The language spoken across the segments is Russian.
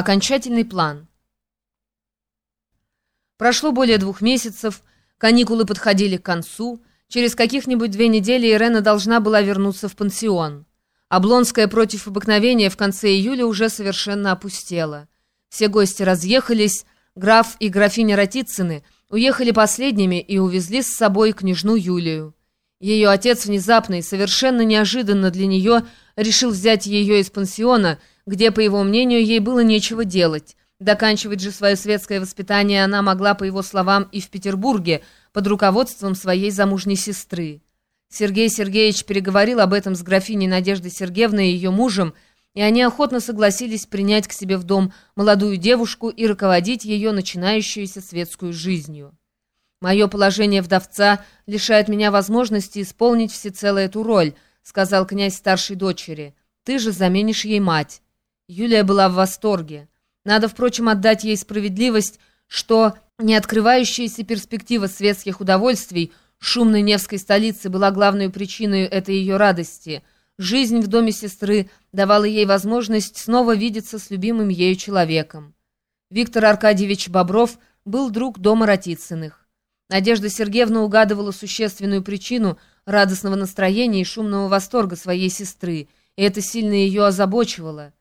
Окончательный план. Прошло более двух месяцев, каникулы подходили к концу, через каких-нибудь две недели Ирена должна была вернуться в пансион. Облонская против обыкновения в конце июля уже совершенно опустела. Все гости разъехались, граф и графиня Ратицыны уехали последними и увезли с собой княжну Юлию. Ее отец внезапно и совершенно неожиданно для нее решил взять ее из пансиона, где, по его мнению, ей было нечего делать. Доканчивать же свое светское воспитание она могла, по его словам, и в Петербурге, под руководством своей замужней сестры. Сергей Сергеевич переговорил об этом с графиней Надеждой Сергеевной и ее мужем, и они охотно согласились принять к себе в дом молодую девушку и руководить ее начинающуюся светскую жизнью. «Мое положение вдовца лишает меня возможности исполнить всецело эту роль», сказал князь старшей дочери. «Ты же заменишь ей мать». Юлия была в восторге. Надо, впрочем, отдать ей справедливость, что не открывающаяся перспектива светских удовольствий шумной Невской столицы была главной причиной этой ее радости. Жизнь в доме сестры давала ей возможность снова видеться с любимым ею человеком. Виктор Аркадьевич Бобров был друг дома Ратицыных. Надежда Сергеевна угадывала существенную причину радостного настроения и шумного восторга своей сестры, и это сильно ее озабочивало.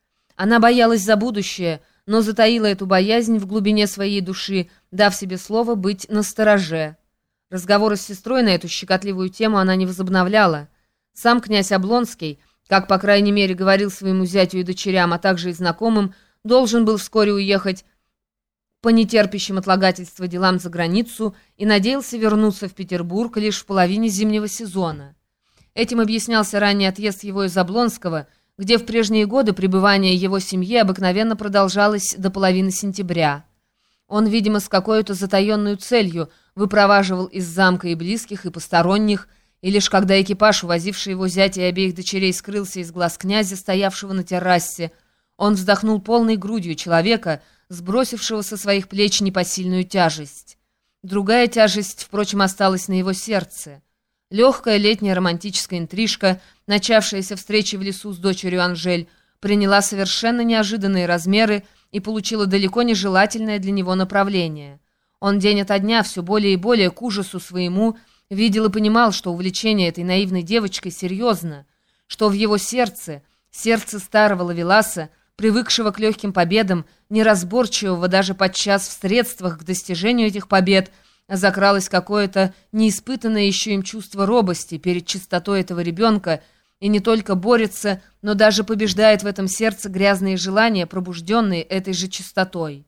Она боялась за будущее, но затаила эту боязнь в глубине своей души, дав себе слово быть настороже. Разговоры с сестрой на эту щекотливую тему она не возобновляла. Сам князь Облонский, как, по крайней мере, говорил своему зятю и дочерям, а также и знакомым, должен был вскоре уехать по нетерпящим отлагательства делам за границу и надеялся вернуться в Петербург лишь в половине зимнего сезона. Этим объяснялся ранний отъезд его из Облонского – где в прежние годы пребывание его семьи обыкновенно продолжалось до половины сентября. Он, видимо, с какой-то затаенной целью выпроваживал из замка и близких, и посторонних, и лишь когда экипаж, увозивший его зятя и обеих дочерей, скрылся из глаз князя, стоявшего на террасе, он вздохнул полной грудью человека, сбросившего со своих плеч непосильную тяжесть. Другая тяжесть, впрочем, осталась на его сердце — Легкая летняя романтическая интрижка, начавшаяся встречей в лесу с дочерью Анжель, приняла совершенно неожиданные размеры и получила далеко нежелательное для него направление. Он день ото дня все более и более к ужасу своему видел и понимал, что увлечение этой наивной девочкой серьезно, что в его сердце, сердце старого Лавеласа, привыкшего к легким победам, неразборчивого даже подчас в средствах к достижению этих побед – закралось какое-то неиспытанное еще им чувство робости перед чистотой этого ребенка и не только борется, но даже побеждает в этом сердце грязные желания, пробужденные этой же чистотой.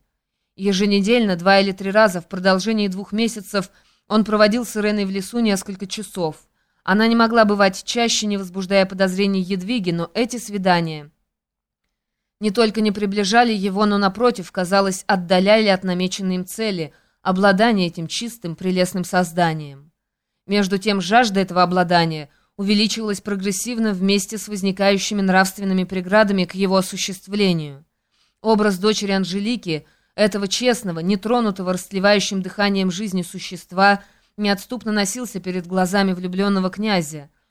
Еженедельно, два или три раза в продолжении двух месяцев он проводил с Иреной в лесу несколько часов. Она не могла бывать чаще, не возбуждая подозрений Едвиги, но эти свидания не только не приближали его, но, напротив, казалось, отдаляли от намеченной им цели — обладание этим чистым, прелестным созданием. Между тем жажда этого обладания увеличивалась прогрессивно вместе с возникающими нравственными преградами к его осуществлению. Образ дочери Анжелики, этого честного, нетронутого растлевающим дыханием жизни существа, неотступно носился перед глазами влюбленного князя –